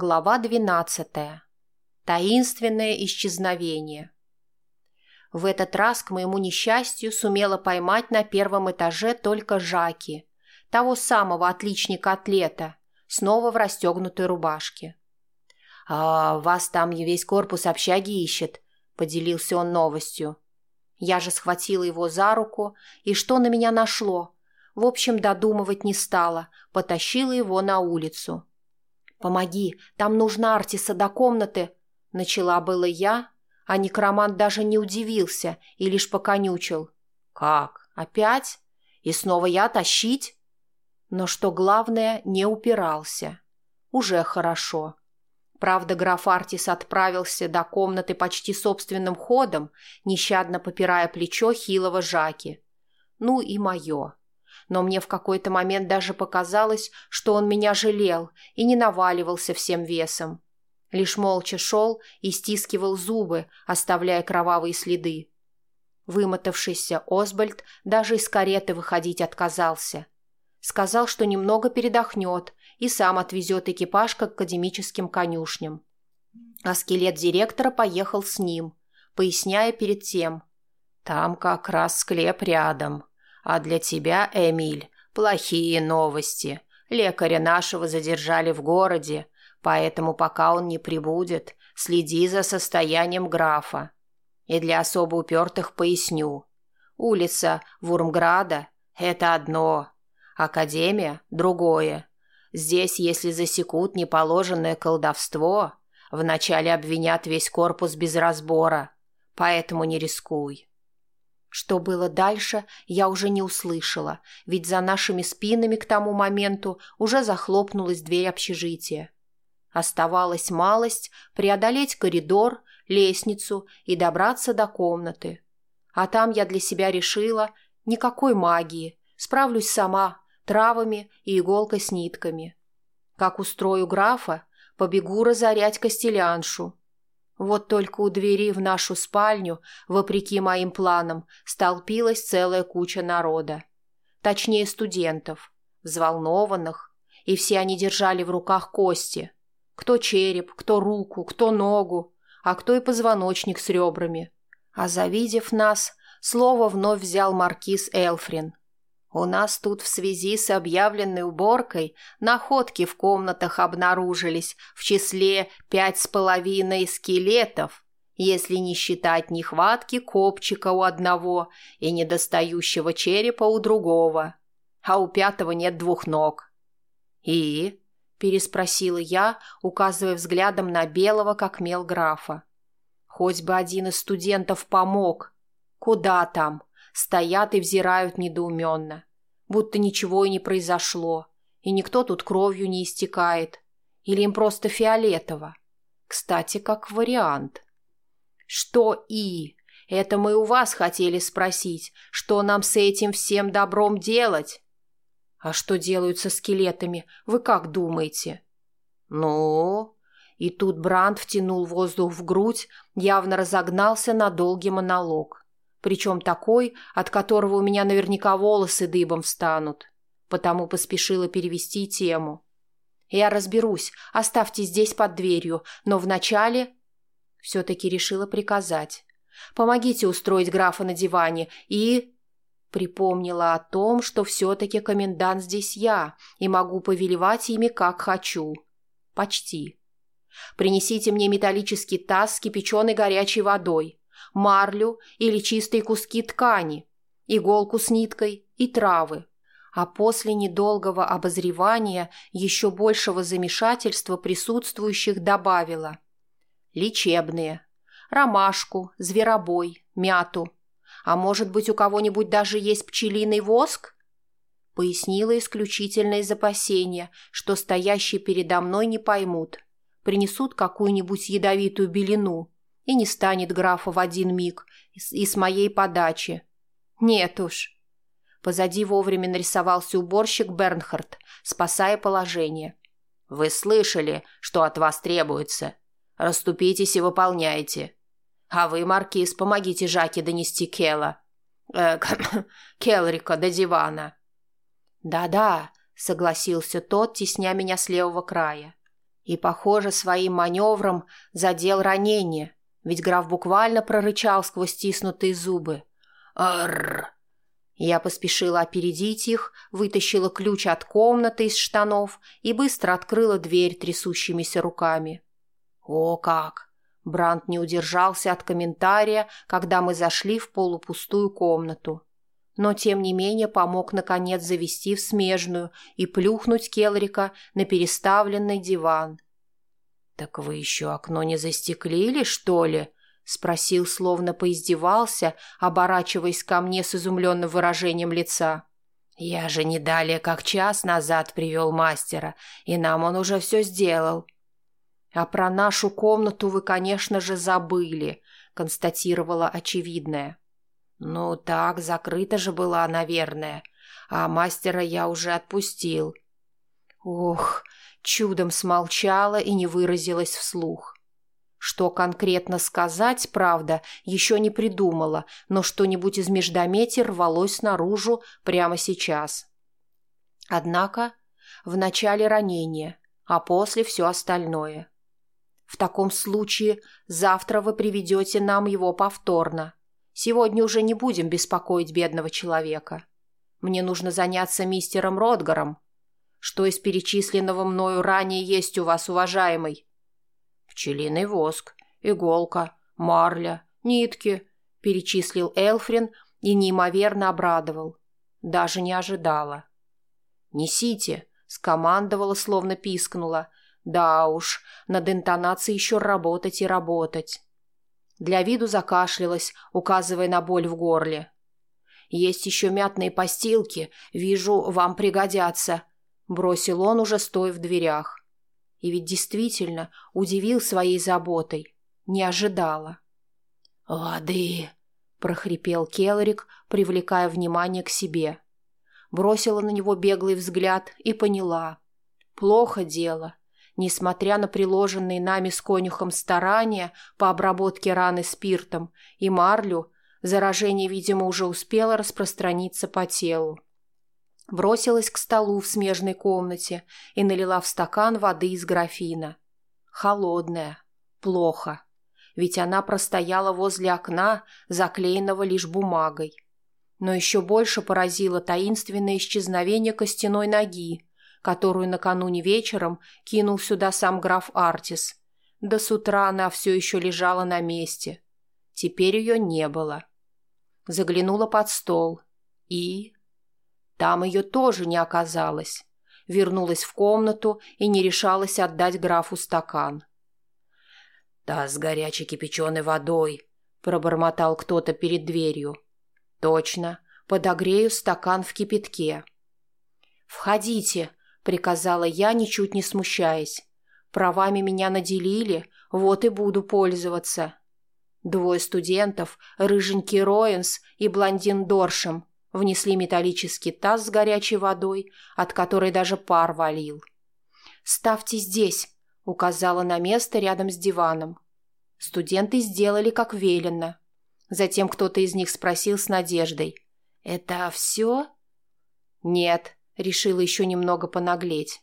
Глава двенадцатая. Таинственное исчезновение. В этот раз, к моему несчастью, сумела поймать на первом этаже только Жаки, того самого отличника-атлета, снова в расстегнутой рубашке. «А вас там весь корпус общаги ищет», — поделился он новостью. Я же схватила его за руку, и что на меня нашло? В общем, додумывать не стала, потащила его на улицу. «Помоги, там нужно Артиса до комнаты», — начала было я, а некромант даже не удивился и лишь поконючил. «Как? Опять? И снова я тащить?» Но что главное, не упирался. Уже хорошо. Правда, граф Артис отправился до комнаты почти собственным ходом, нещадно попирая плечо хилого Жаки. Ну и мое. Но мне в какой-то момент даже показалось, что он меня жалел и не наваливался всем весом. Лишь молча шел и стискивал зубы, оставляя кровавые следы. Вымотавшийся Осбальд даже из кареты выходить отказался. Сказал, что немного передохнет и сам отвезет экипаж к академическим конюшням. А скелет директора поехал с ним, поясняя перед тем. «Там как раз склеп рядом. А для тебя, Эмиль, плохие новости. Лекаря нашего задержали в городе, поэтому пока он не прибудет, следи за состоянием графа. И для особо упертых поясню. Улица Вурмграда – это одно, Академия – другое. Здесь, если засекут неположенное колдовство, вначале обвинят весь корпус без разбора, поэтому не рискуй. Что было дальше, я уже не услышала, ведь за нашими спинами к тому моменту уже захлопнулась дверь общежития. Оставалась малость преодолеть коридор, лестницу и добраться до комнаты. А там я для себя решила никакой магии, справлюсь сама, травами и иголкой с нитками. Как устрою графа, побегу разорять костеляншу. Вот только у двери в нашу спальню, вопреки моим планам, столпилась целая куча народа. Точнее, студентов, взволнованных, и все они держали в руках кости. Кто череп, кто руку, кто ногу, а кто и позвоночник с ребрами. А завидев нас, слово вновь взял маркиз Элфрин. У нас тут в связи с объявленной уборкой находки в комнатах обнаружились в числе пять с половиной скелетов, если не считать нехватки копчика у одного и недостающего черепа у другого, а у пятого нет двух ног. «И?» – переспросила я, указывая взглядом на белого, как мел графа. «Хоть бы один из студентов помог. Куда там?» Стоят и взирают недоуменно, будто ничего и не произошло, и никто тут кровью не истекает, или им просто фиолетово. Кстати, как вариант. Что и? Это мы у вас хотели спросить, что нам с этим всем добром делать? А что делают со скелетами, вы как думаете? Ну... И тут Бранд втянул воздух в грудь, явно разогнался на долгий монолог причем такой, от которого у меня наверняка волосы дыбом встанут. Потому поспешила перевести тему. «Я разберусь, оставьте здесь под дверью, но вначале...» Все-таки решила приказать. «Помогите устроить графа на диване и...» Припомнила о том, что все-таки комендант здесь я и могу повелевать ими как хочу. Почти. Принесите мне металлический таз с кипяченой горячей водой марлю или чистые куски ткани, иголку с ниткой и травы. А после недолгого обозревания еще большего замешательства присутствующих добавила. Лечебные. Ромашку, зверобой, мяту. А может быть, у кого-нибудь даже есть пчелиный воск? Пояснила исключительно из опасения, что стоящие передо мной не поймут. Принесут какую-нибудь ядовитую белину и не станет графа в один миг и с моей подачи. Нет уж. Позади вовремя нарисовался уборщик Бернхард, спасая положение. «Вы слышали, что от вас требуется? Раступитесь и выполняйте. А вы, Маркиз, помогите Жаке донести Кела. Э, Келрика до дивана». «Да-да», — согласился тот, тесня меня с левого края. И, похоже, своим маневром задел ранение, ведь граф буквально прорычал сквозь стиснутые зубы. «Арррр!» Я поспешила опередить их, вытащила ключ от комнаты из штанов и быстро открыла дверь трясущимися руками. «О как!» Бранд не удержался от комментария, когда мы зашли в полупустую комнату. Но, тем не менее, помог, наконец, завести в смежную и плюхнуть Келрика на переставленный диван. «Так вы еще окно не застеклили, что ли?» — спросил, словно поиздевался, оборачиваясь ко мне с изумленным выражением лица. «Я же не далее, как час назад привел мастера, и нам он уже все сделал». «А про нашу комнату вы, конечно же, забыли», — констатировала очевидное. «Ну так, закрыта же была, наверное, а мастера я уже отпустил». «Ох!» — чудом смолчала и не выразилась вслух. Что конкретно сказать, правда, еще не придумала, но что-нибудь из междометий рвалось наружу прямо сейчас. Однако в начале ранение, а после все остальное. В таком случае завтра вы приведете нам его повторно. Сегодня уже не будем беспокоить бедного человека. Мне нужно заняться мистером Ротгаром. Что из перечисленного мною ранее есть у вас, уважаемый? Пчелиный воск, иголка, марля, нитки, перечислил Элфрин и неимоверно обрадовал. Даже не ожидала. «Несите», — скомандовала, словно пискнула, да уж, над интонацией еще работать и работать. Для виду закашлялась, указывая на боль в горле. «Есть еще мятные постилки, вижу, вам пригодятся», — бросил он, уже стоя в дверях. И ведь действительно удивил своей заботой. Не ожидала. «Воды!» — прохрипел Келрик, привлекая внимание к себе. Бросила на него беглый взгляд и поняла. Плохо дело. Несмотря на приложенные нами с конюхом старания по обработке раны спиртом и марлю, заражение, видимо, уже успело распространиться по телу. Бросилась к столу в смежной комнате и налила в стакан воды из графина. Холодная. Плохо. Ведь она простояла возле окна, заклеенного лишь бумагой. Но еще больше поразило таинственное исчезновение костяной ноги, которую накануне вечером кинул сюда сам граф Артис. До с утра она все еще лежала на месте. Теперь ее не было. Заглянула под стол. И... Там ее тоже не оказалось. Вернулась в комнату и не решалась отдать графу стакан. «Таз с горячей кипяченой водой», — пробормотал кто-то перед дверью. «Точно, подогрею стакан в кипятке». «Входите», приказала я, ничуть не смущаясь. Правами меня наделили, вот и буду пользоваться. Двое студентов, рыженький Роэнс и блондин Доршем, внесли металлический таз с горячей водой, от которой даже пар валил. «Ставьте здесь», — указала на место рядом с диваном. Студенты сделали, как велено. Затем кто-то из них спросил с надеждой. «Это все?» «Нет», Решила еще немного понаглеть.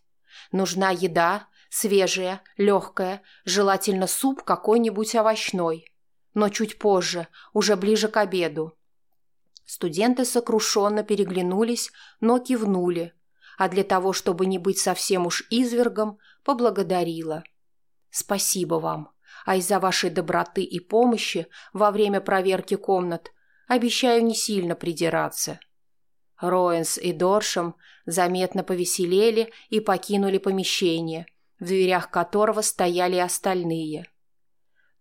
Нужна еда, свежая, легкая, желательно суп какой-нибудь овощной. Но чуть позже, уже ближе к обеду. Студенты сокрушенно переглянулись, но кивнули, а для того, чтобы не быть совсем уж извергом, поблагодарила. «Спасибо вам, а из-за вашей доброты и помощи во время проверки комнат обещаю не сильно придираться». Роэнс и Доршем заметно повеселели и покинули помещение, в дверях которого стояли остальные.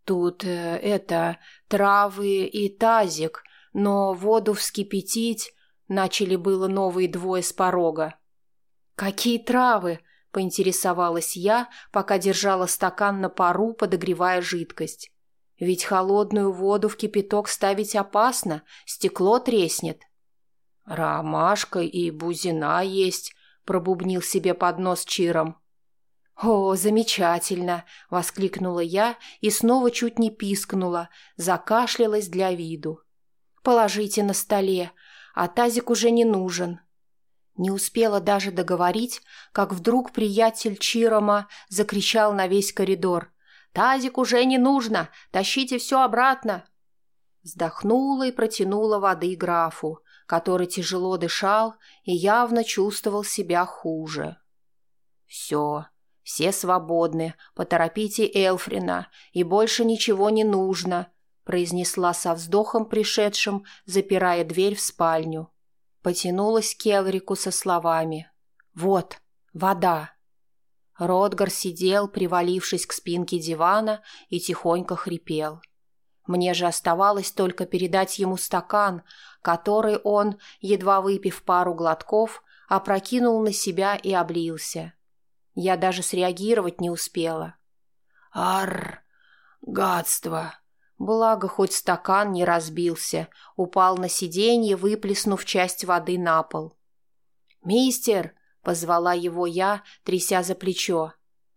«Тут э, это травы и тазик, но воду вскипятить...» Начали было новые двое с порога. «Какие травы?» – поинтересовалась я, пока держала стакан на пару, подогревая жидкость. «Ведь холодную воду в кипяток ставить опасно, стекло треснет». «Ромашка и бузина есть», — пробубнил себе под нос Чиром. «О, замечательно!» — воскликнула я и снова чуть не пискнула, закашлялась для виду. «Положите на столе, а тазик уже не нужен». Не успела даже договорить, как вдруг приятель Чирома закричал на весь коридор. «Тазик уже не нужно! Тащите все обратно!» Вздохнула и протянула воды графу, который тяжело дышал и явно чувствовал себя хуже. «Все, все свободны, поторопите Элфрина, и больше ничего не нужно», произнесла со вздохом пришедшим, запирая дверь в спальню. Потянулась к Келрику со словами. «Вот, вода». Ротгар сидел, привалившись к спинке дивана, и тихонько хрипел. Мне же оставалось только передать ему стакан, который он, едва выпив пару глотков, опрокинул на себя и облился. Я даже среагировать не успела. «Арр! Гадство!» Благо, хоть стакан не разбился, упал на сиденье, выплеснув часть воды на пол. «Мистер!» — позвала его я, тряся за плечо.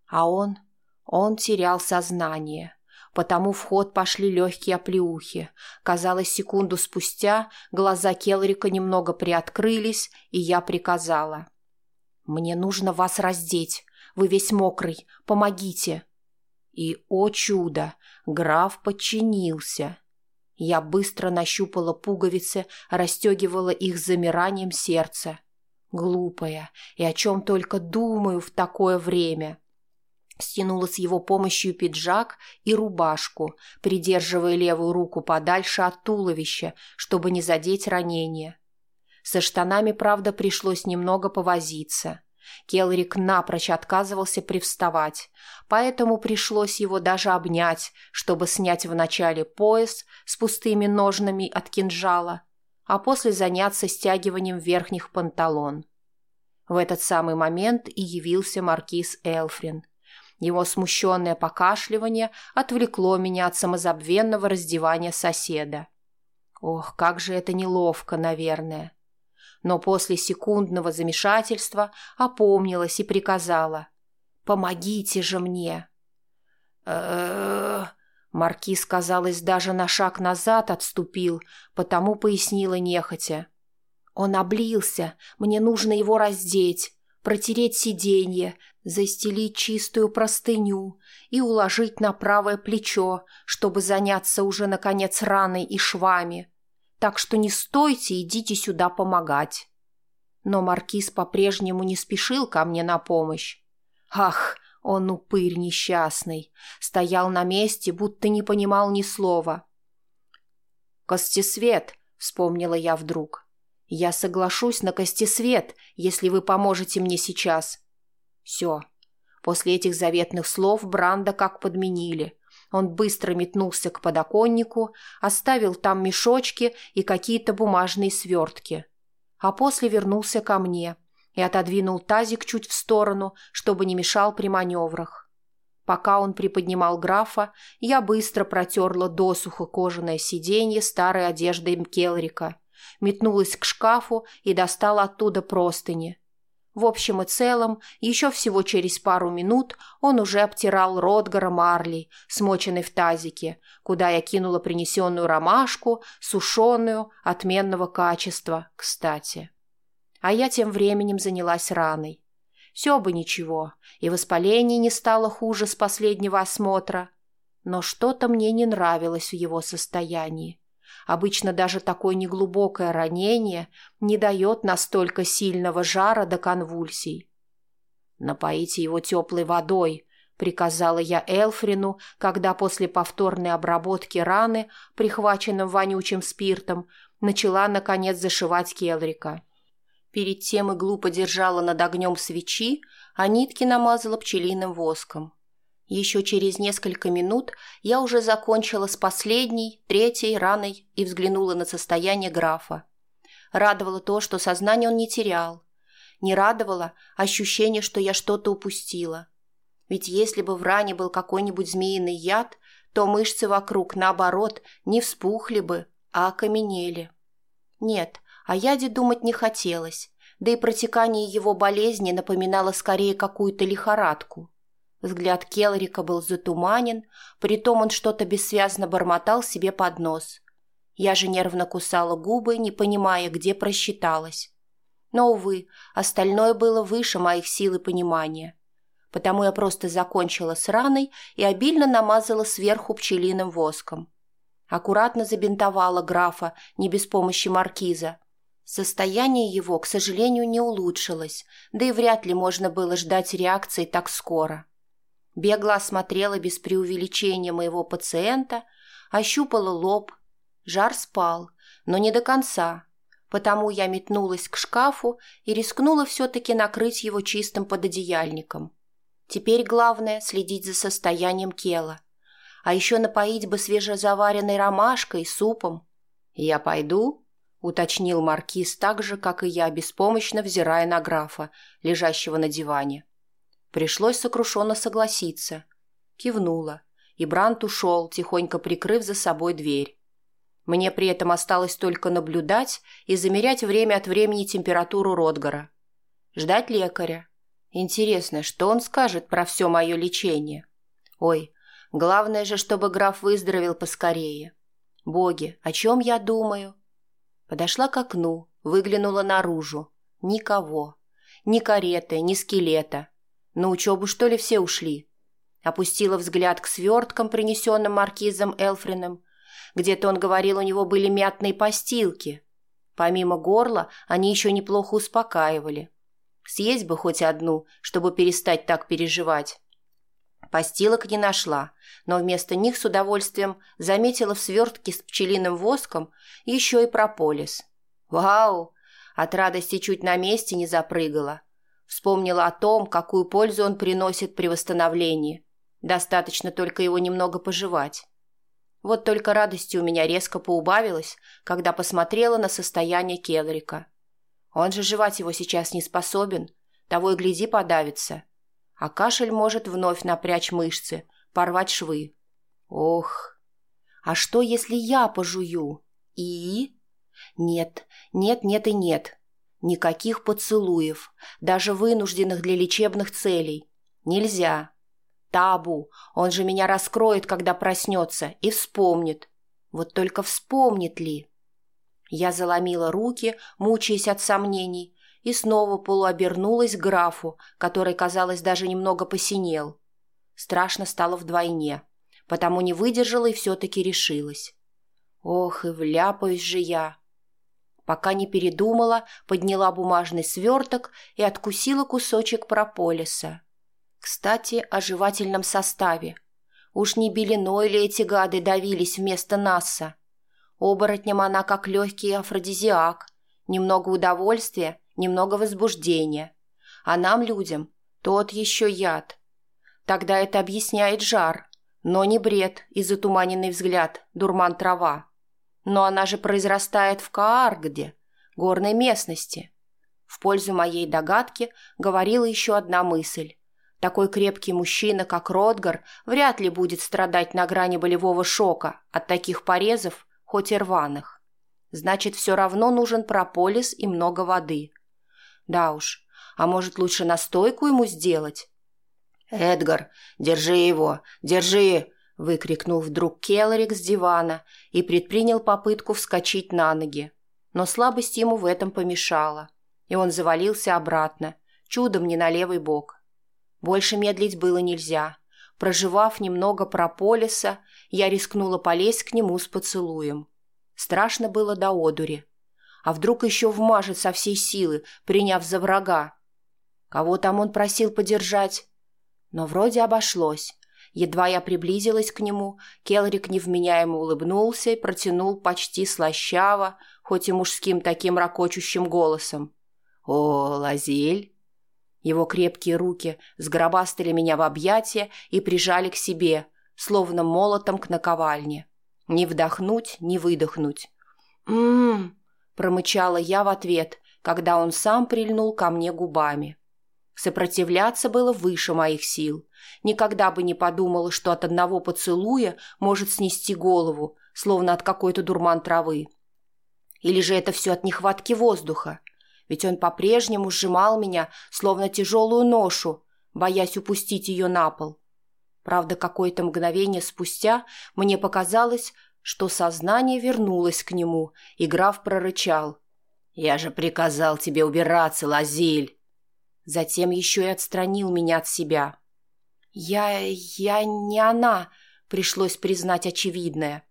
А он... он терял сознание. Потому в ход пошли легкие оплеухи. Казалось, секунду спустя глаза Келрика немного приоткрылись, и я приказала. «Мне нужно вас раздеть. Вы весь мокрый. Помогите!» И, о чудо, граф подчинился. Я быстро нащупала пуговицы, расстегивала их замиранием сердца. Глупая, и о чем только думаю в такое время. Стянула с его помощью пиджак и рубашку, придерживая левую руку подальше от туловища, чтобы не задеть ранение. Со штанами, правда, пришлось немного повозиться. Келрик напрочь отказывался привставать, поэтому пришлось его даже обнять, чтобы снять вначале пояс с пустыми ножнами от кинжала, а после заняться стягиванием верхних панталон. В этот самый момент и явился маркиз Элфрин. Его смущенное покашливание отвлекло меня от самозабвенного раздевания соседа. Ох, как же это неловко, наверное но после секундного замешательства опомнилась и приказала. «Помогите же мне!» Маркиз, казалось, даже на шаг назад отступил, потому пояснила нехотя. «Он облился, мне нужно его раздеть, протереть сиденье, застелить чистую простыню и уложить на правое плечо, чтобы заняться уже, наконец, раной и швами так что не стойте, идите сюда помогать. Но маркиз по-прежнему не спешил ко мне на помощь. Ах, он упырь несчастный, стоял на месте, будто не понимал ни слова. «Костесвет», — вспомнила я вдруг. «Я соглашусь на костесвет, если вы поможете мне сейчас». Все. После этих заветных слов Бранда как подменили. Он быстро метнулся к подоконнику, оставил там мешочки и какие-то бумажные свертки. А после вернулся ко мне и отодвинул тазик чуть в сторону, чтобы не мешал при маневрах. Пока он приподнимал графа, я быстро протерла досухо кожаное сиденье старой одеждой Келрика, метнулась к шкафу и достала оттуда простыни – в общем и целом, еще всего через пару минут он уже обтирал Ротгара Марли, смоченный в тазике, куда я кинула принесенную ромашку, сушеную, отменного качества, кстати. А я тем временем занялась раной. Все бы ничего, и воспаление не стало хуже с последнего осмотра. Но что-то мне не нравилось в его состоянии. Обычно даже такое неглубокое ранение не дает настолько сильного жара до конвульсий. «Напоите его теплой водой», — приказала я Элфрину, когда после повторной обработки раны, прихваченным вонючим спиртом, начала, наконец, зашивать Келрика. Перед тем иглу подержала над огнем свечи, а нитки намазала пчелиным воском. Еще через несколько минут я уже закончила с последней, третьей раной и взглянула на состояние графа. Радовало то, что сознание он не терял. Не радовало ощущение, что я что-то упустила. Ведь если бы в ране был какой-нибудь змеиный яд, то мышцы вокруг, наоборот, не вспухли бы, а окаменели. Нет, о яде думать не хотелось, да и протекание его болезни напоминало скорее какую-то лихорадку. Взгляд Келрика был затуманен, притом он что-то бессвязно бормотал себе под нос. Я же нервно кусала губы, не понимая, где просчиталась. Но, увы, остальное было выше моих сил и понимания. Потому я просто закончила с раной и обильно намазала сверху пчелиным воском. Аккуратно забинтовала графа, не без помощи маркиза. Состояние его, к сожалению, не улучшилось, да и вряд ли можно было ждать реакции так скоро. Бегло осмотрела без преувеличения моего пациента, ощупала лоб. Жар спал, но не до конца, потому я метнулась к шкафу и рискнула все-таки накрыть его чистым пододеяльником. Теперь главное – следить за состоянием Кела. А еще напоить бы свежезаваренной ромашкой, супом. «Я пойду?» – уточнил маркиз так же, как и я, беспомощно взирая на графа, лежащего на диване. Пришлось сокрушенно согласиться. Кивнула, и Брант ушел, тихонько прикрыв за собой дверь. Мне при этом осталось только наблюдать и замерять время от времени температуру Ротгара. Ждать лекаря. Интересно, что он скажет про все мое лечение? Ой, главное же, чтобы граф выздоровел поскорее. Боги, о чем я думаю? Подошла к окну, выглянула наружу. Никого. Ни кареты, ни скелета. На учебу, что ли, все ушли? Опустила взгляд к сверткам, принесенным маркизом Элфрином, где-то он говорил, у него были мятные постилки. Помимо горла, они еще неплохо успокаивали. Съесть бы хоть одну, чтобы перестать так переживать. Постилок не нашла, но вместо них с удовольствием заметила в свертке с пчелиным воском еще и прополис. Вау! От радости чуть на месте не запрыгала. Вспомнила о том, какую пользу он приносит при восстановлении. Достаточно только его немного пожевать. Вот только радости у меня резко поубавилось, когда посмотрела на состояние Келрика. Он же жевать его сейчас не способен, того и гляди подавится. А кашель может вновь напрячь мышцы, порвать швы. Ох! А что, если я пожую? И? Нет, нет, нет и нет. Никаких поцелуев, даже вынужденных для лечебных целей. Нельзя. Табу. Он же меня раскроет, когда проснется, и вспомнит. Вот только вспомнит ли? Я заломила руки, мучаясь от сомнений, и снова полуобернулась к графу, который, казалось, даже немного посинел. Страшно стало вдвойне, потому не выдержала и все-таки решилась. Ох, и вляпаюсь же я. Пока не передумала, подняла бумажный сверток и откусила кусочек прополиса. Кстати, о жевательном составе. Уж не белиной ли эти гады давились вместо Насса? Оборотням она как легкий афродизиак. Немного удовольствия, немного возбуждения. А нам, людям, тот еще яд. Тогда это объясняет жар, но не бред и затуманенный взгляд, дурман трава. Но она же произрастает в Кааргде, горной местности. В пользу моей догадки говорила еще одна мысль. Такой крепкий мужчина, как Ротгар, вряд ли будет страдать на грани болевого шока от таких порезов, хоть и рваных. Значит, все равно нужен прополис и много воды. Да уж, а может лучше настойку ему сделать? «Эдгар, держи его, держи!» – выкрикнул вдруг Келлорик с дивана и предпринял попытку вскочить на ноги. Но слабость ему в этом помешала, и он завалился обратно, чудом не на левый бок. Больше медлить было нельзя. Проживав немного прополиса, я рискнула полезть к нему с поцелуем. Страшно было до одури. А вдруг еще вмажет со всей силы, приняв за врага? Кого там он просил подержать? Но вроде обошлось. Едва я приблизилась к нему, Келрик невменяемо улыбнулся и протянул почти слащаво, хоть и мужским таким ракочущим голосом. «О, Лазель!» Его крепкие руки сгробастали меня в объятия и прижали к себе, словно молотом к наковальне. Не вдохнуть, не выдохнуть. «М-м-м», промычала я в ответ, когда он сам прильнул ко мне губами. Сопротивляться было выше моих сил. Никогда бы не подумала, что от одного поцелуя может снести голову, словно от какой-то дурман травы. Или же это все от нехватки воздуха? ведь он по-прежнему сжимал меня, словно тяжелую ношу, боясь упустить ее на пол. Правда, какое-то мгновение спустя мне показалось, что сознание вернулось к нему, и граф прорычал. «Я же приказал тебе убираться, Лазиль!» Затем еще и отстранил меня от себя. «Я... я не она», — пришлось признать очевидное.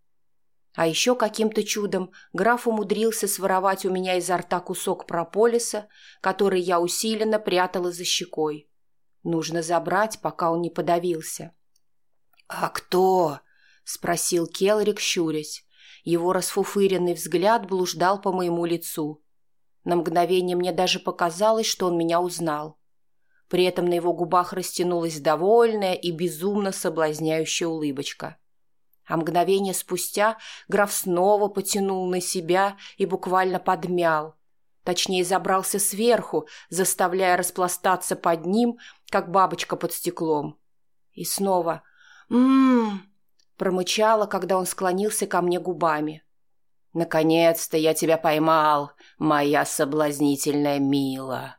А еще каким-то чудом граф умудрился своровать у меня изо рта кусок прополиса, который я усиленно прятала за щекой. Нужно забрать, пока он не подавился. «А кто?» — спросил Келрик, щурясь. Его расфуфыренный взгляд блуждал по моему лицу. На мгновение мне даже показалось, что он меня узнал. При этом на его губах растянулась довольная и безумно соблазняющая улыбочка. А мгновение спустя граф снова потянул на себя и буквально подмял. Точнее, забрался сверху, заставляя распластаться под ним, как бабочка под стеклом. И снова «М-м-м», промычала, когда он склонился ко мне губами. «Наконец-то я тебя поймал, моя соблазнительная Мила!»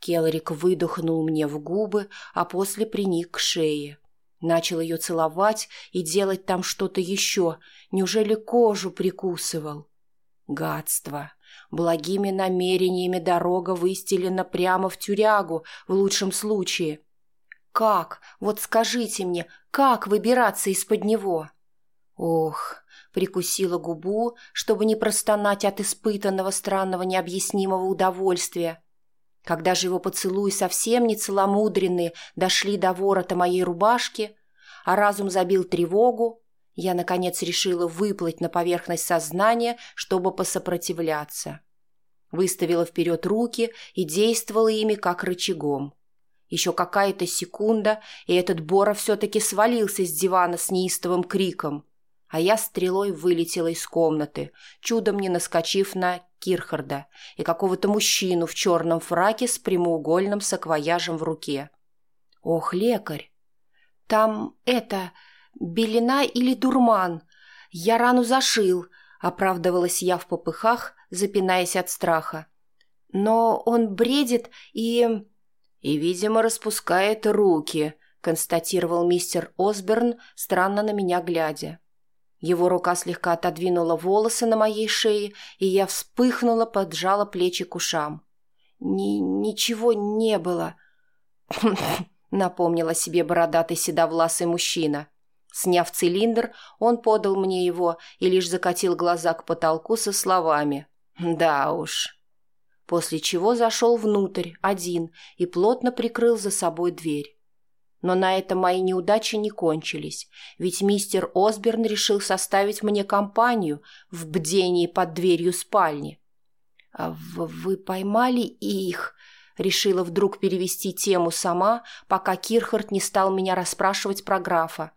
Келрик выдохнул мне в губы, а после приник к шее. Начал ее целовать и делать там что-то еще. Неужели кожу прикусывал? Гадство. Благими намерениями дорога выстелена прямо в тюрягу, в лучшем случае. Как? Вот скажите мне, как выбираться из-под него? Ох, прикусила губу, чтобы не простонать от испытанного странного необъяснимого удовольствия. Когда же его поцелуи совсем не целомудренные дошли до ворота моей рубашки, а разум забил тревогу, я, наконец, решила выплыть на поверхность сознания, чтобы посопротивляться. Выставила вперед руки и действовала ими как рычагом. Еще какая-то секунда, и этот Бора все-таки свалился с дивана с неистовым криком, а я стрелой вылетела из комнаты, чудом не наскочив на Кирхарда и какого-то мужчину в черном фраке с прямоугольным саквояжем в руке. «Ох, лекарь! Там это... белина или дурман? Я рану зашил», — оправдывалась я в попыхах, запинаясь от страха. «Но он бредит и...» «И, видимо, распускает руки», — констатировал мистер Осберн, странно на меня глядя. Его рука слегка отодвинула волосы на моей шее, и я вспыхнула, поджала плечи к ушам. Ни «Ничего не было», — напомнила себе бородатый седовласый мужчина. Сняв цилиндр, он подал мне его и лишь закатил глаза к потолку со словами «Да уж». После чего зашел внутрь, один, и плотно прикрыл за собой дверь. Но на этом мои неудачи не кончились, ведь мистер Осберн решил составить мне компанию в бдении под дверью спальни. «А вы поймали их?» — решила вдруг перевести тему сама, пока Кирхард не стал меня расспрашивать про графа.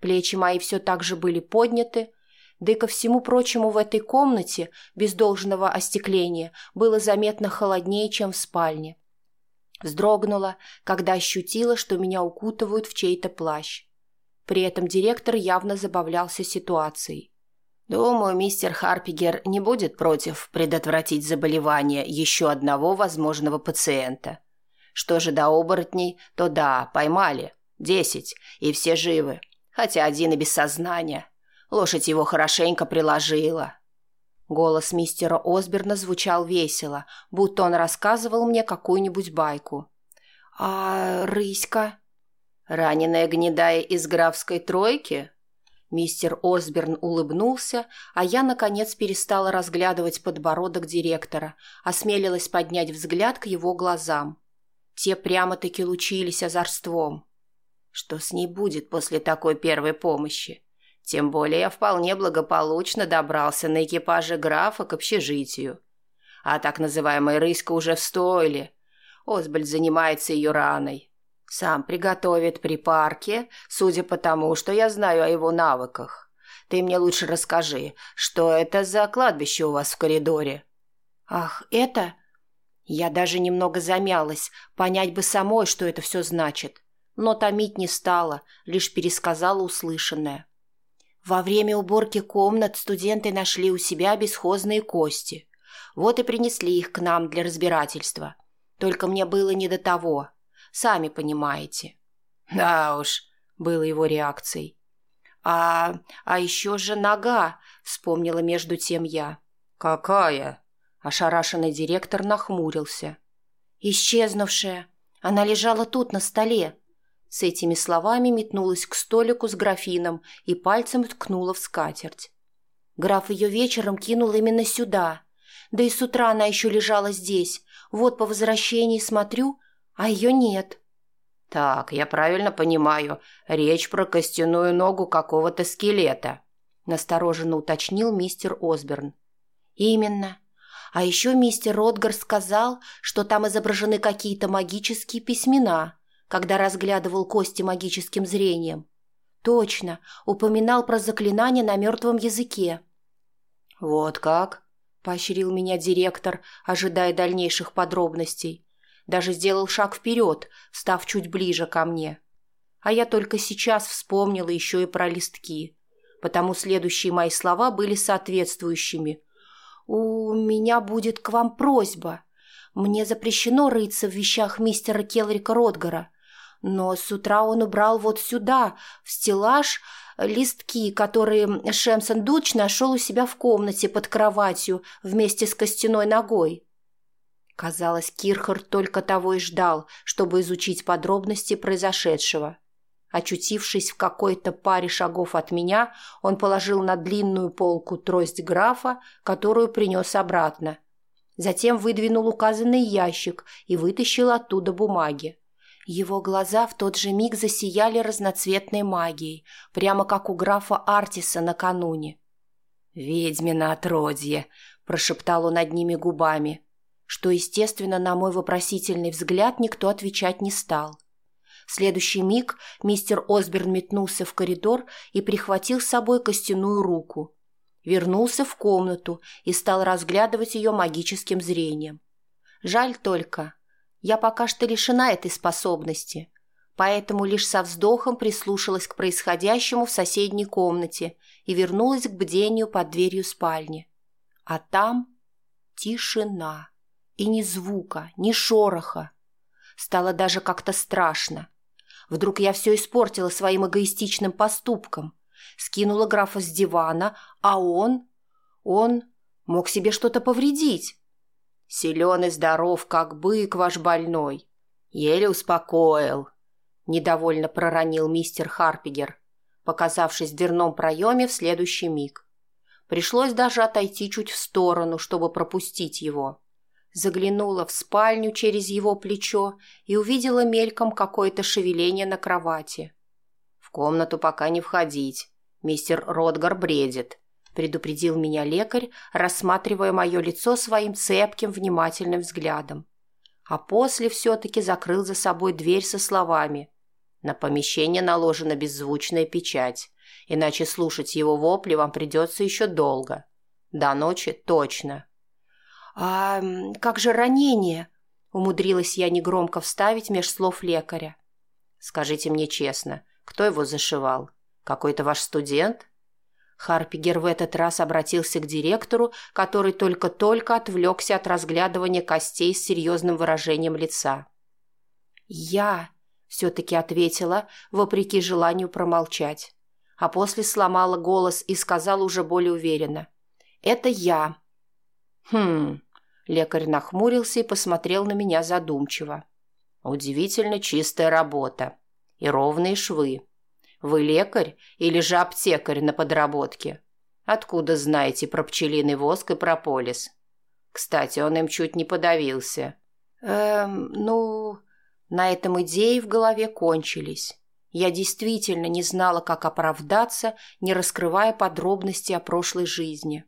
Плечи мои все так же были подняты, да и ко всему прочему в этой комнате, без должного остекления, было заметно холоднее, чем в спальне. Вздрогнула, когда ощутила, что меня укутывают в чей-то плащ. При этом директор явно забавлялся ситуацией. «Думаю, мистер Харпигер не будет против предотвратить заболевание еще одного возможного пациента. Что же до оборотней, то да, поймали. Десять, и все живы, хотя один и без сознания. Лошадь его хорошенько приложила. Голос мистера Осберна звучал весело, будто он рассказывал мне какую-нибудь байку. «А рыська?» «Раненая гнедая из графской тройки?» Мистер Осберн улыбнулся, а я, наконец, перестала разглядывать подбородок директора, осмелилась поднять взгляд к его глазам. Те прямо-таки лучились озорством. Что с ней будет после такой первой помощи? Тем более я вполне благополучно добрался на экипаже графа к общежитию. А так называемая рыська уже в стойле. Осбальд занимается ее раной. Сам приготовит припарки, судя по тому, что я знаю о его навыках. Ты мне лучше расскажи, что это за кладбище у вас в коридоре?» «Ах, это...» Я даже немного замялась, понять бы самой, что это все значит. Но томить не стала, лишь пересказала услышанное. Во время уборки комнат студенты нашли у себя бесхозные кости. Вот и принесли их к нам для разбирательства. Только мне было не до того. Сами понимаете. Да уж, было его реакцией. А, а еще же нога, вспомнила между тем я. Какая? Ошарашенный директор нахмурился. «Исчезнувшая. Она лежала тут, на столе». С этими словами метнулась к столику с графином и пальцем ткнула в скатерть. Граф ее вечером кинул именно сюда. Да и с утра она еще лежала здесь. Вот по возвращении смотрю, а ее нет. «Так, я правильно понимаю, речь про костяную ногу какого-то скелета», настороженно уточнил мистер Осберн. «Именно. А еще мистер Ротгар сказал, что там изображены какие-то магические письмена, когда разглядывал кости магическим зрением. Точно, упоминал про заклинание на мертвом языке. «Вот как?» – поощрил меня директор, ожидая дальнейших подробностей. Даже сделал шаг вперед, став чуть ближе ко мне. А я только сейчас вспомнила еще и про листки, потому следующие мои слова были соответствующими. «У меня будет к вам просьба. Мне запрещено рыться в вещах мистера Келрика Ротгара, но с утра он убрал вот сюда, в стеллаж, листки, которые Шемсон Дуч нашел у себя в комнате под кроватью вместе с костяной ногой. Казалось, Кирхард только того и ждал, чтобы изучить подробности произошедшего. Очутившись в какой-то паре шагов от меня, он положил на длинную полку трость графа, которую принес обратно. Затем выдвинул указанный ящик и вытащил оттуда бумаги. Его глаза в тот же миг засияли разноцветной магией, прямо как у графа Артиса накануне. «Ведьмина отродье!» – прошептал он одними губами, что, естественно, на мой вопросительный взгляд никто отвечать не стал. В следующий миг мистер Осберн метнулся в коридор и прихватил с собой костяную руку. Вернулся в комнату и стал разглядывать ее магическим зрением. Жаль только, я пока что лишена этой способности, поэтому лишь со вздохом прислушалась к происходящему в соседней комнате и вернулась к бдению под дверью спальни. А там тишина и ни звука, ни шороха. Стало даже как-то страшно. Вдруг я все испортила своим эгоистичным поступком. Скинула графа с дивана, а он... Он мог себе что-то повредить. Силен и здоров, как бык ваш больной. Еле успокоил. Недовольно проронил мистер Харпигер, показавшись в дверном проеме в следующий миг. Пришлось даже отойти чуть в сторону, чтобы пропустить его. Заглянула в спальню через его плечо и увидела мельком какое-то шевеление на кровати. «В комнату пока не входить. Мистер Ротгар бредит предупредил меня лекарь, рассматривая мое лицо своим цепким, внимательным взглядом. А после все-таки закрыл за собой дверь со словами «На помещение наложена беззвучная печать, иначе слушать его вопли вам придется еще долго. До ночи точно». «А как же ранение?» – умудрилась я негромко вставить меж слов лекаря. «Скажите мне честно, кто его зашивал? Какой-то ваш студент?» Харпигер в этот раз обратился к директору, который только-только отвлекся от разглядывания костей с серьезным выражением лица. «Я», — все-таки ответила, вопреки желанию промолчать, а после сломала голос и сказала уже более уверенно. «Это я». «Хм...» — лекарь нахмурился и посмотрел на меня задумчиво. «Удивительно чистая работа и ровные швы. Вы лекарь или же аптекарь на подработке? Откуда знаете про пчелиный воск и прополис? Кстати, он им чуть не подавился. Эм, ну, на этом идеи в голове кончились. Я действительно не знала, как оправдаться, не раскрывая подробности о прошлой жизни.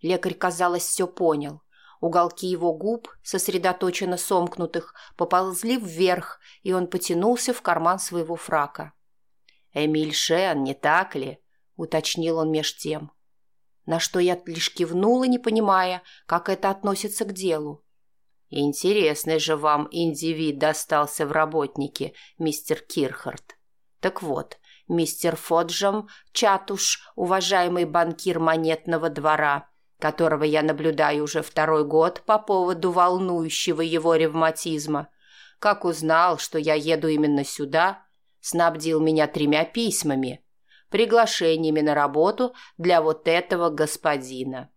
Лекарь, казалось, все понял. Уголки его губ, сосредоточенно сомкнутых, поползли вверх, и он потянулся в карман своего фрака. «Эмиль Шен, не так ли?» — уточнил он меж тем. На что я лишь кивнула, не понимая, как это относится к делу. «Интересный же вам индивид достался в работнике, мистер Кирхард. Так вот, мистер Фоджам, Чатуш, уважаемый банкир монетного двора, которого я наблюдаю уже второй год по поводу волнующего его ревматизма, как узнал, что я еду именно сюда, снабдил меня тремя письмами, приглашениями на работу для вот этого господина.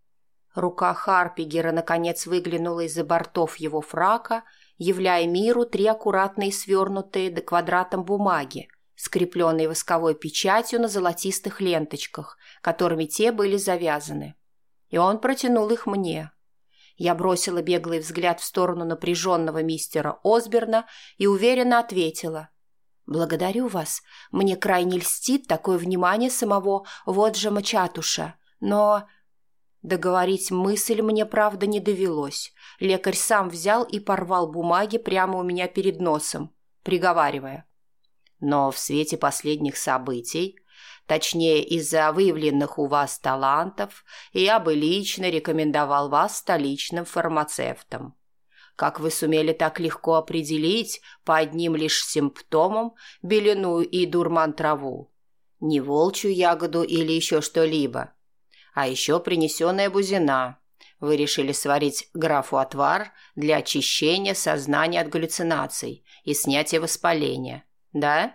Рука Харпигера наконец выглянула из-за бортов его фрака, являя миру три аккуратные свернутые до квадратом бумаги, скрепленные восковой печатью на золотистых ленточках, которыми те были завязаны. И он протянул их мне. Я бросила беглый взгляд в сторону напряженного мистера Осберна и уверенно ответила. «Благодарю вас. Мне крайне льстит такое внимание самого Воджама Чатуша. Но Договорить мысль мне, правда, не довелось. Лекарь сам взял и порвал бумаги прямо у меня перед носом, приговаривая. Но в свете последних событий, точнее из-за выявленных у вас талантов, я бы лично рекомендовал вас столичным фармацевтам. Как вы сумели так легко определить по одним лишь симптомам белину и дурман-траву? Не волчью ягоду или еще что-либо – а еще принесенная бузина. Вы решили сварить графу отвар для очищения сознания от галлюцинаций и снятия воспаления, да?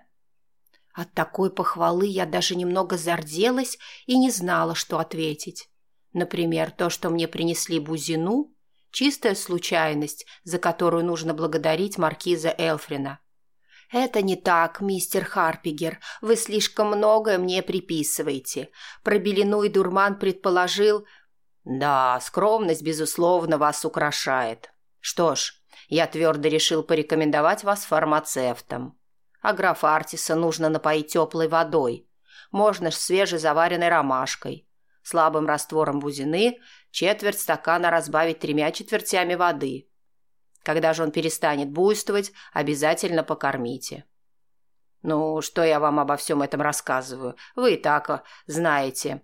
От такой похвалы я даже немного зарделась и не знала, что ответить. Например, то, что мне принесли бузину – чистая случайность, за которую нужно благодарить маркиза Элфрина. «Это не так, мистер Харпигер. Вы слишком многое мне приписываете. Про белину и дурман предположил...» «Да, скромность, безусловно, вас украшает. Что ж, я твердо решил порекомендовать вас фармацевтам. А графа Артиса нужно напоить теплой водой. Можно ж свежезаваренной ромашкой. Слабым раствором бузины четверть стакана разбавить тремя четвертями воды. Когда же он перестанет буйствовать, обязательно покормите. Ну, что я вам обо всем этом рассказываю? Вы и так а, знаете.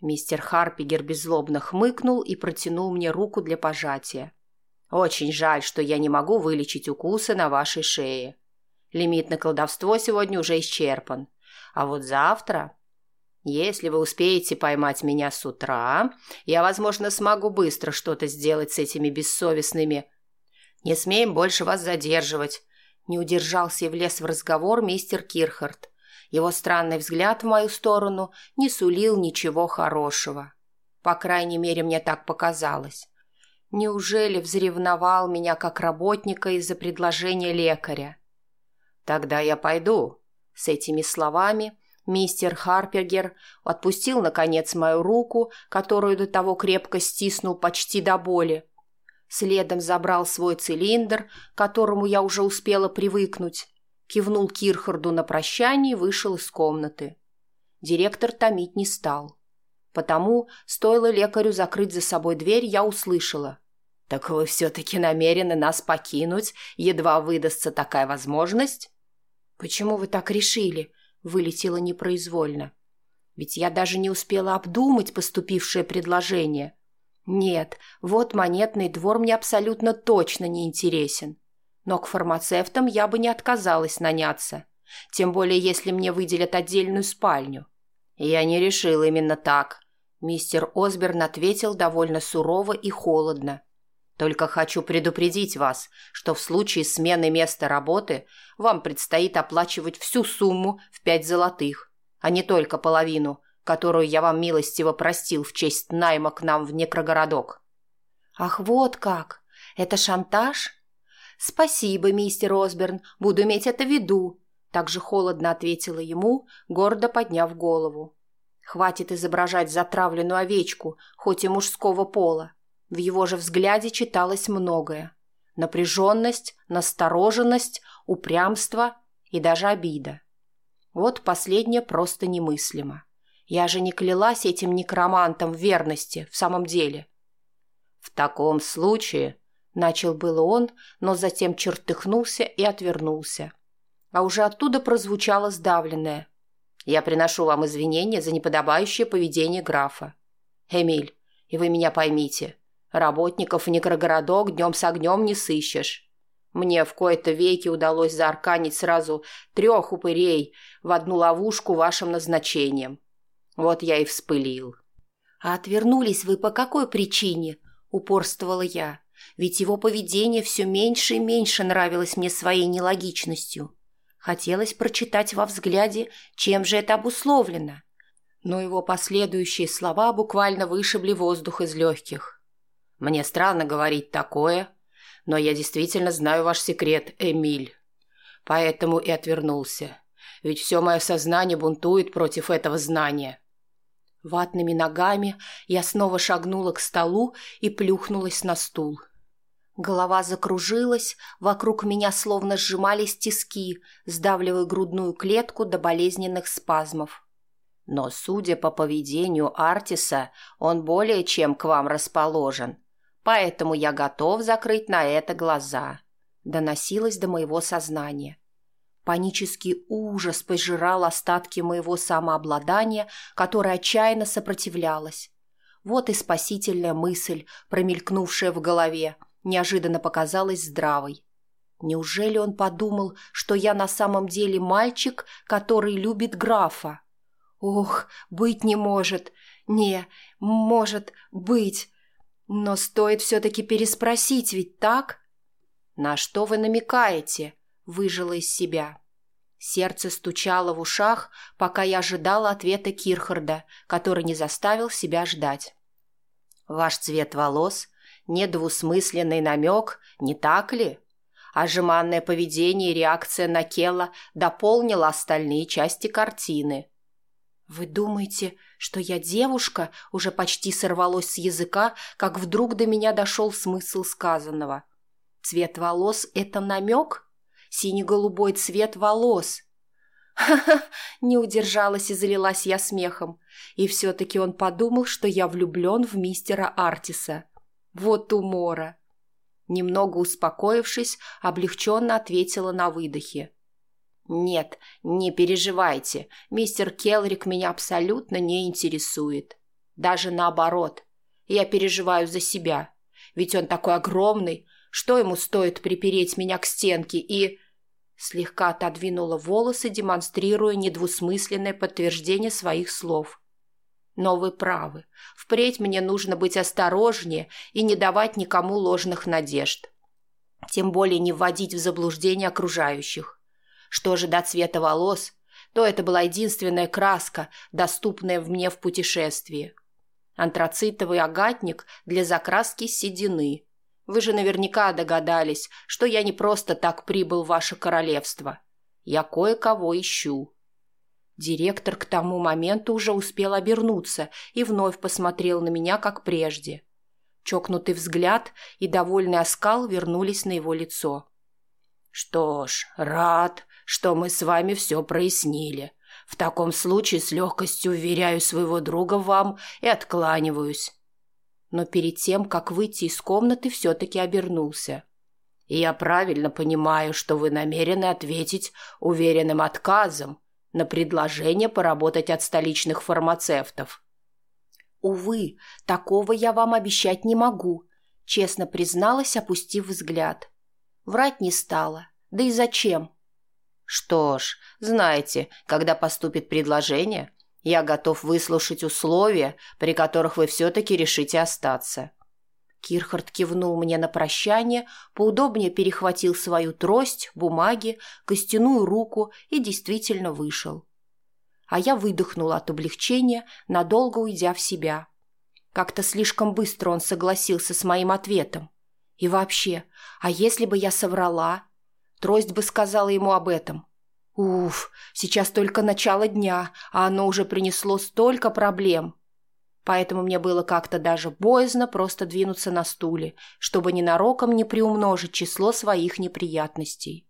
Мистер Харпигер беззлобно хмыкнул и протянул мне руку для пожатия. Очень жаль, что я не могу вылечить укусы на вашей шее. Лимит на колдовство сегодня уже исчерпан. А вот завтра... Если вы успеете поймать меня с утра, я, возможно, смогу быстро что-то сделать с этими бессовестными «Не смеем больше вас задерживать», – не удержался и влез в разговор мистер Кирхард. Его странный взгляд в мою сторону не сулил ничего хорошего. По крайней мере, мне так показалось. Неужели взревновал меня как работника из-за предложения лекаря? «Тогда я пойду». С этими словами мистер Харпергер отпустил, наконец, мою руку, которую до того крепко стиснул почти до боли, Следом забрал свой цилиндр, к которому я уже успела привыкнуть, кивнул Кирхарду на прощание и вышел из комнаты. Директор томить не стал. Потому, стоило лекарю закрыть за собой дверь, я услышала. «Так вы все-таки намерены нас покинуть, едва выдастся такая возможность?» «Почему вы так решили?» – вылетело непроизвольно. «Ведь я даже не успела обдумать поступившее предложение». Нет, вот монетный двор мне абсолютно точно не интересен. Но к фармацевтам я бы не отказалась наняться. Тем более, если мне выделят отдельную спальню. Я не решил именно так. Мистер Осберн ответил довольно сурово и холодно. Только хочу предупредить вас, что в случае смены места работы вам предстоит оплачивать всю сумму в пять золотых, а не только половину, которую я вам милостиво простил в честь найма к нам в некрогородок. Ах, вот как! Это шантаж? Спасибо, мистер Осберн, буду иметь это в виду, также холодно ответила ему, гордо подняв голову. Хватит изображать затравленную овечку, хоть и мужского пола. В его же взгляде читалось многое. Напряженность, настороженность, упрямство и даже обида. Вот последнее просто немыслимо. Я же не клялась этим некромантам в верности в самом деле. В таком случае, начал было он, но затем чертыхнулся и отвернулся. А уже оттуда прозвучало сдавленное. Я приношу вам извинения за неподобающее поведение графа. Эмиль, и вы меня поймите, работников в некрогородок днем с огнем не сыщешь. Мне в кои-то веки удалось заарканить сразу трех упырей в одну ловушку вашим назначением. Вот я и вспылил. «А отвернулись вы по какой причине?» – упорствовала я. «Ведь его поведение все меньше и меньше нравилось мне своей нелогичностью. Хотелось прочитать во взгляде, чем же это обусловлено. но его последующие слова буквально вышибли воздух из легких. «Мне странно говорить такое, но я действительно знаю ваш секрет, Эмиль. Поэтому и отвернулся. Ведь все мое сознание бунтует против этого знания». Ватными ногами я снова шагнула к столу и плюхнулась на стул. Голова закружилась, вокруг меня словно сжимались тиски, сдавливая грудную клетку до болезненных спазмов. Но, судя по поведению Артиса, он более чем к вам расположен, поэтому я готов закрыть на это глаза», — доносилось до моего сознания. Панический ужас пожирал остатки моего самообладания, которое отчаянно сопротивлялось. Вот и спасительная мысль, промелькнувшая в голове, неожиданно показалась здравой. Неужели он подумал, что я на самом деле мальчик, который любит графа? Ох, быть не может. Не, может быть. Но стоит все-таки переспросить, ведь так? На что вы намекаете? Выжила из себя. Сердце стучало в ушах, пока я ожидала ответа Кирхарда, который не заставил себя ждать. «Ваш цвет волос – недвусмысленный намек, не так ли?» А жеманное поведение и реакция на Келла дополнила остальные части картины. «Вы думаете, что я девушка?» уже почти сорвалось с языка, как вдруг до меня дошел смысл сказанного. «Цвет волос – это намек?» сине-голубой цвет волос. Ха-ха, не удержалась и залилась я смехом. И все-таки он подумал, что я влюблен в мистера Артиса. Вот умора. Немного успокоившись, облегченно ответила на выдохе. «Нет, не переживайте, мистер Келрик меня абсолютно не интересует. Даже наоборот, я переживаю за себя, ведь он такой огромный, что ему стоит припереть меня к стенке и...» Слегка отодвинула волосы, демонстрируя недвусмысленное подтверждение своих слов. «Но вы правы. Впредь мне нужно быть осторожнее и не давать никому ложных надежд. Тем более не вводить в заблуждение окружающих. Что же до цвета волос, то это была единственная краска, доступная мне в путешествии. Антрацитовый агатник для закраски седины – вы же наверняка догадались, что я не просто так прибыл в ваше королевство. Я кое-кого ищу». Директор к тому моменту уже успел обернуться и вновь посмотрел на меня, как прежде. Чокнутый взгляд и довольный оскал вернулись на его лицо. «Что ж, рад, что мы с вами все прояснили. В таком случае с легкостью уверяю своего друга вам и откланиваюсь но перед тем, как выйти из комнаты, все-таки обернулся. «Я правильно понимаю, что вы намерены ответить уверенным отказом на предложение поработать от столичных фармацевтов». «Увы, такого я вам обещать не могу», — честно призналась, опустив взгляд. Врать не стала. Да и зачем? «Что ж, знаете, когда поступит предложение, я готов выслушать условия, при которых вы все-таки решите остаться». Кирхард кивнул мне на прощание, поудобнее перехватил свою трость, бумаги, костяную руку и действительно вышел. А я выдохнула от облегчения, надолго уйдя в себя. Как-то слишком быстро он согласился с моим ответом. И вообще, а если бы я соврала? Трость бы сказала ему об этом. Уф, сейчас только начало дня, а оно уже принесло столько проблем. Поэтому мне было как-то даже боязно просто двинуться на стуле, чтобы ненароком не приумножить число своих неприятностей.